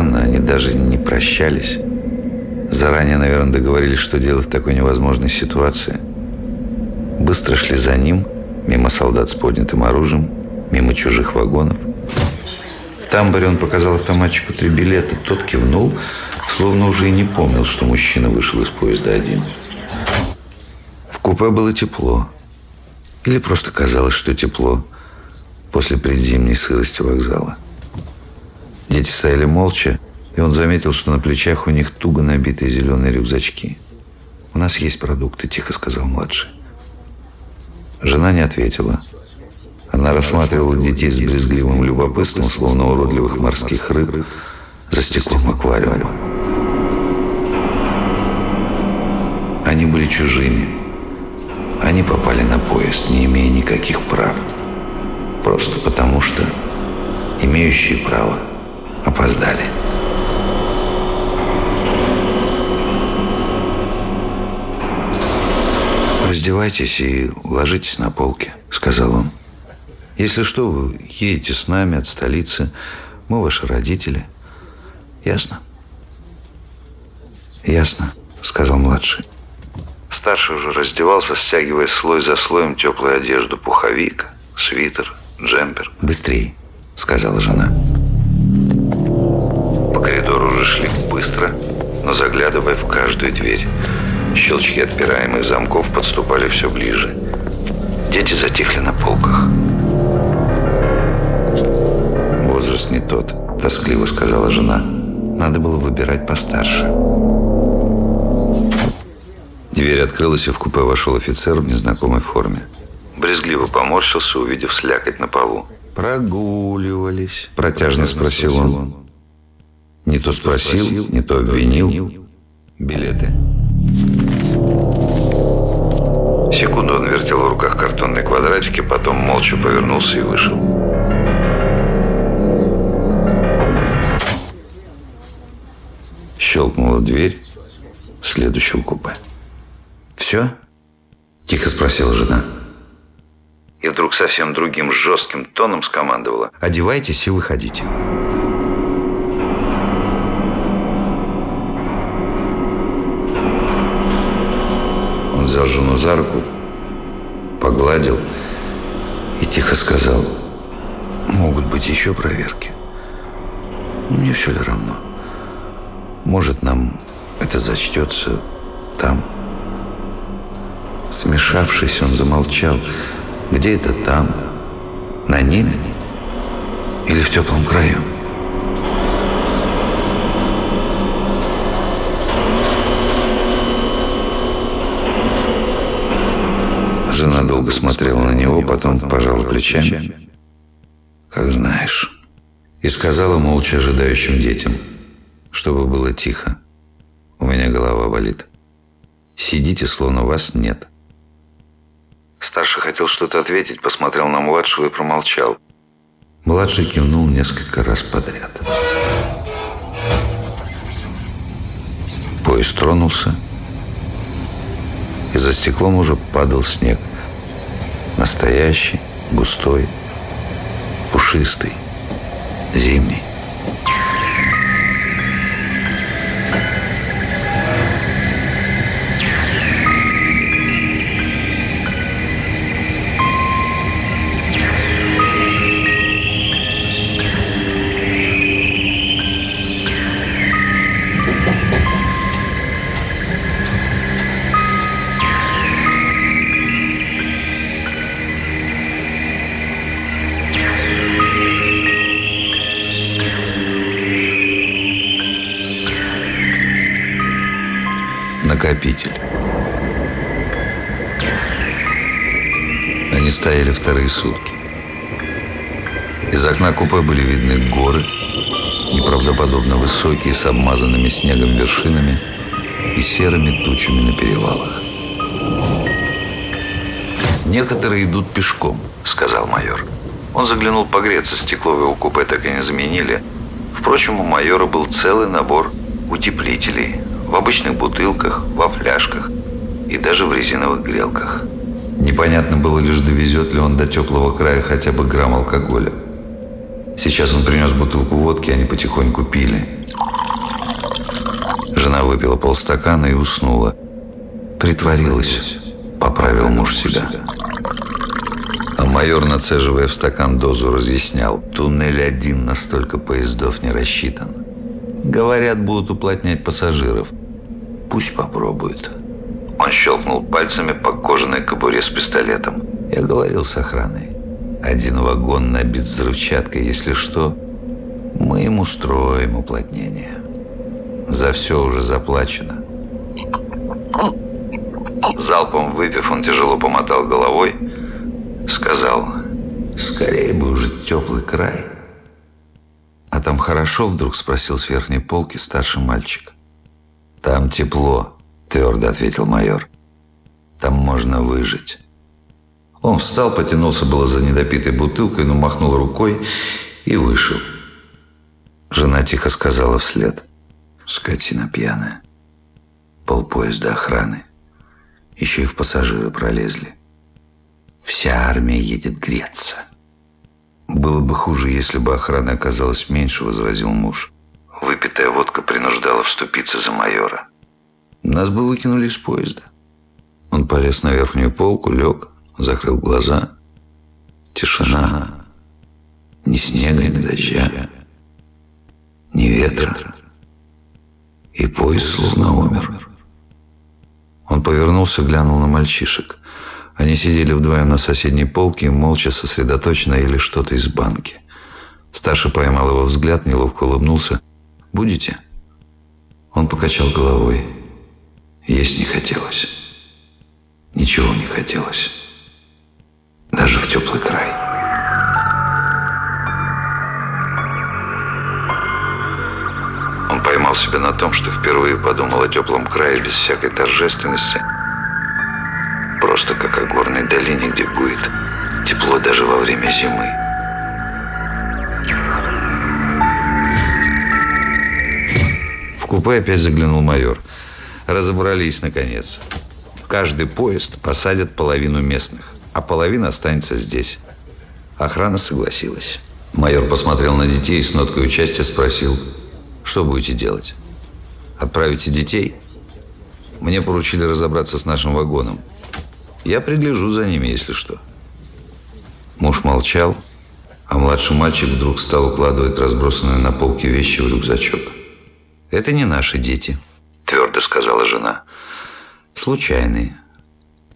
странно, они даже не прощались. Заранее, наверное, договорились, что делать в такой невозможной ситуации. Быстро шли за ним, мимо солдат с поднятым оружием, мимо чужих вагонов. В тамбуре он показал автоматчику три билета. Тот кивнул, словно уже и не помнил, что мужчина вышел из поезда один. В купе было тепло. Или просто казалось, что тепло после предзимней сырости вокзала. Дети стояли молча, и он заметил, что на плечах у них туго набитые зеленые рюкзачки. «У нас есть продукты», – тихо сказал младший. Жена не ответила. Она рассматривала детей с брезгливым любопытством, словно уродливых морских рыб, за стеклом аквариума. Они были чужими. Они попали на поезд, не имея никаких прав. Просто потому, что имеющие право опоздали. «Раздевайтесь и ложитесь на полке», — сказал он. «Если что, вы едете с нами от столицы. Мы ваши родители. Ясно?» «Ясно», — сказал младший. Старший уже раздевался, стягивая слой за слоем теплую одежду, пуховик, свитер, джемпер. «Быстрей», — сказала жена. По уже шли быстро, но заглядывая в каждую дверь. Щелчки отпираемых замков подступали все ближе. Дети затихли на полках. «Возраст не тот», — тоскливо сказала жена. «Надо было выбирать постарше». Дверь открылась, и в купе вошел офицер в незнакомой форме. Брезгливо поморщился, увидев слякоть на полу. «Прогуливались?» – протяжно спросил он. Не то спросил, не то обвинил. «Билеты?» Секунду он вертел в руках картонные квадратики, потом молча повернулся и вышел. Щелкнула дверь следующего купе. «Все?» – тихо спросила жена. И вдруг совсем другим жестким тоном скомандовала. «Одевайтесь и выходите». Взял жену за руку, погладил и тихо сказал, могут быть еще проверки. Мне все ли равно. Может, нам это зачтется там. Смешавшись, он замолчал. Где это там? На небе? Или в теплом краю? Жена долго смотрела на него, потом пожала плечами. «Как знаешь». И сказала молча ожидающим детям, чтобы было тихо. «У меня голова болит. Сидите, словно вас нет». Старший хотел что-то ответить, посмотрел на младшего и промолчал. Младший кивнул несколько раз подряд. Поезд тронулся, и за стеклом уже падал снег. Настоящий, густой, пушистый, зимний. Стояли вторые сутки. Из окна купе были видны горы, неправдоподобно высокие, с обмазанными снегом вершинами и серыми тучами на перевалах. «Некоторые идут пешком», — сказал майор. Он заглянул погреться, стекло в его купе так и не заменили. Впрочем, у майора был целый набор утеплителей, в обычных бутылках, во фляжках и даже в резиновых грелках. Непонятно было лишь, довезет ли он до теплого края хотя бы грамм алкоголя. Сейчас он принес бутылку водки, они потихоньку пили. Жена выпила полстакана и уснула. Притворилась, поправил муж себя. А майор, нацеживая в стакан дозу, разъяснял, туннель один на столько поездов не рассчитан. Говорят, будут уплотнять пассажиров. Пусть попробуют. Он щелкнул пальцами по кожаной кобуре с пистолетом. Я говорил с охраной. Один вагон набит взрывчаткой, если что, мы им устроим уплотнение. За все уже заплачено. Залпом выпив, он тяжело помотал головой, сказал, «Скорее бы уже теплый край». «А там хорошо?» – вдруг спросил с верхней полки старший мальчик. «Там тепло», – твердо ответил майор. «Там можно выжить». Он встал, потянулся было за недопитой бутылкой, но махнул рукой и вышел. Жена тихо сказала вслед. «Скотина пьяная. Полпоезда охраны. Еще и в пассажиры пролезли. Вся армия едет греться». «Было бы хуже, если бы охраны оказалось меньше», — возразил муж. Выпитая водка принуждала вступиться за майора. «Нас бы выкинули из поезда». Он полез на верхнюю полку, лег, закрыл глаза. Тишина. Ни снега, ни дождя, ни ветра. И поезд словно умер. Он повернулся, глянул на мальчишек. Они сидели вдвоем на соседней полке, молча сосредоточенно ели что-то из банки. Старший поймал его взгляд, неловко улыбнулся. «Будете?» Он покачал головой. Есть не хотелось. Ничего не хотелось даже в теплый край. Он поймал себя на том, что впервые подумал о теплом крае без всякой торжественности. Просто как о горной долине, где будет тепло даже во время зимы. В купе опять заглянул майор. Разобрались, наконец. В каждый поезд посадят половину местных а половина останется здесь. Охрана согласилась. Майор посмотрел на детей и с ноткой участия спросил, что будете делать? Отправите детей? Мне поручили разобраться с нашим вагоном. Я пригляжу за ними, если что. Муж молчал, а младший мальчик вдруг стал укладывать разбросанные на полке вещи в рюкзачок. «Это не наши дети», – твердо сказала жена. «Случайные.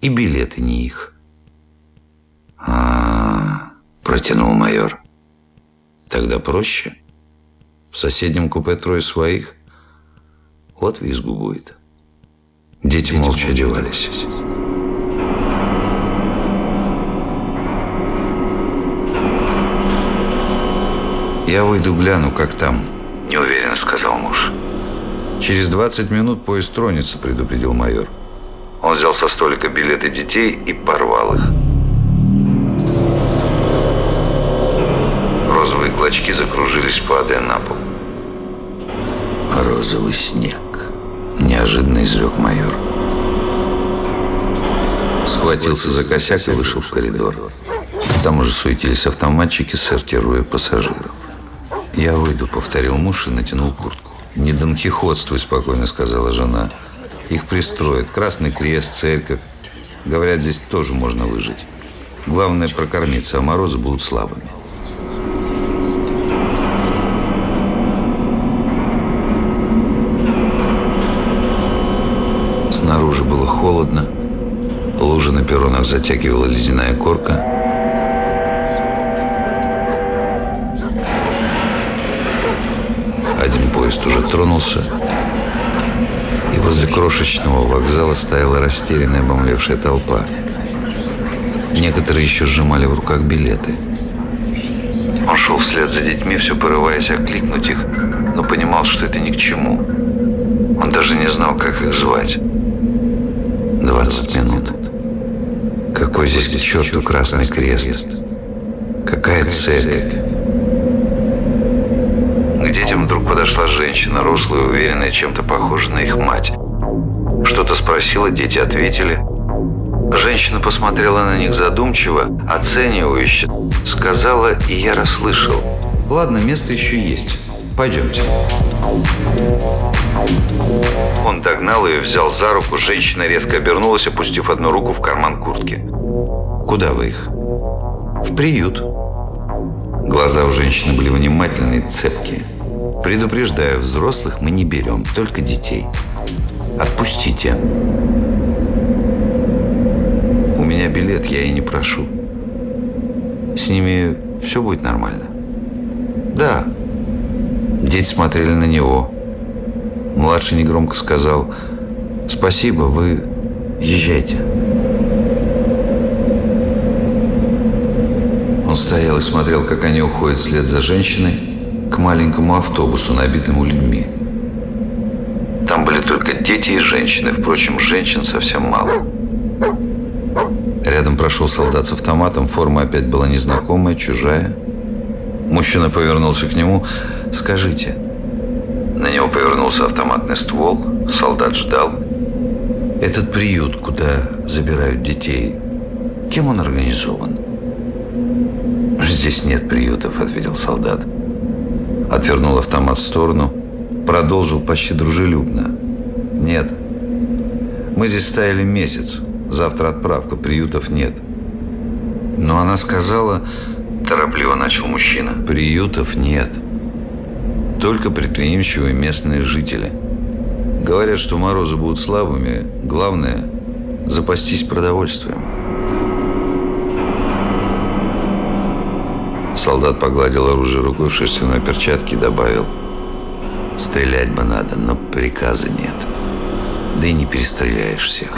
И билеты не их». А, протянул майор. Тогда проще. В соседнем купе трое своих. Вот визгу будет. Дети, Дети молча одевались. «Я выйду гляну, как там», – неуверенно сказал муж. «Через 20 минут поезд тронется», – предупредил майор. Он взял со столика билеты детей и порвал их. розовые клочки закружились, падая на пол. «Розовый снег», – неожиданно изрек майор. Схватился за косяк и вышел в коридор. Там уже суетились автоматчики, сортируя пассажиров. «Я выйду», — повторил муж и натянул куртку. «Не донкихотствуй», — спокойно сказала жена. «Их пристроят. Красный крест, церковь. Говорят, здесь тоже можно выжить. Главное прокормиться, а морозы будут слабыми». Снаружи было холодно. Лужи на перронах затягивала ледяная корка. Поезд уже тронулся, и возле крошечного вокзала стояла растерянная обомлевшая толпа. Некоторые еще сжимали в руках билеты. Он шел вслед за детьми, все порываясь окликнуть их, но понимал, что это ни к чему. Он даже не знал, как их звать. 20 минут. Какой здесь к черту красный крест? Какая цель? Подошла женщина, рослая уверенная, чем-то похожа на их мать. Что-то спросила, дети ответили. Женщина посмотрела на них задумчиво, оценивающе. Сказала, и я расслышал. Ладно, место еще есть. Пойдемте. Он догнал ее, взял за руку. Женщина резко обернулась, опустив одну руку в карман куртки. «Куда вы их?» «В приют». Глаза у женщины были внимательные, цепкие. «Предупреждаю, взрослых мы не берем, только детей. Отпустите». «У меня билет, я и не прошу. С ними все будет нормально?» «Да». Дети смотрели на него. Младший негромко сказал «Спасибо, вы езжайте». Он стоял и смотрел, как они уходят вслед за женщиной к маленькому автобусу, набитому людьми. Там были только дети и женщины, впрочем, женщин совсем мало. Рядом прошел солдат с автоматом, форма опять была незнакомая, чужая. Мужчина повернулся к нему. «Скажите». На него повернулся автоматный ствол. Солдат ждал. «Этот приют, куда забирают детей, кем он организован?» «Здесь нет приютов», — ответил солдат. Отвернул автомат в сторону, продолжил почти дружелюбно. «Нет, мы здесь стояли месяц. Завтра отправка, приютов нет». Но она сказала, торопливо начал мужчина. Приютов нет. Только предприимчивые местные жители. Говорят, что морозы будут слабыми. Главное – запастись продовольствием. Солдат погладил оружие рукой в шерстяной перчатке и добавил «Стрелять бы надо, но приказа нет. Да и не перестреляешь всех».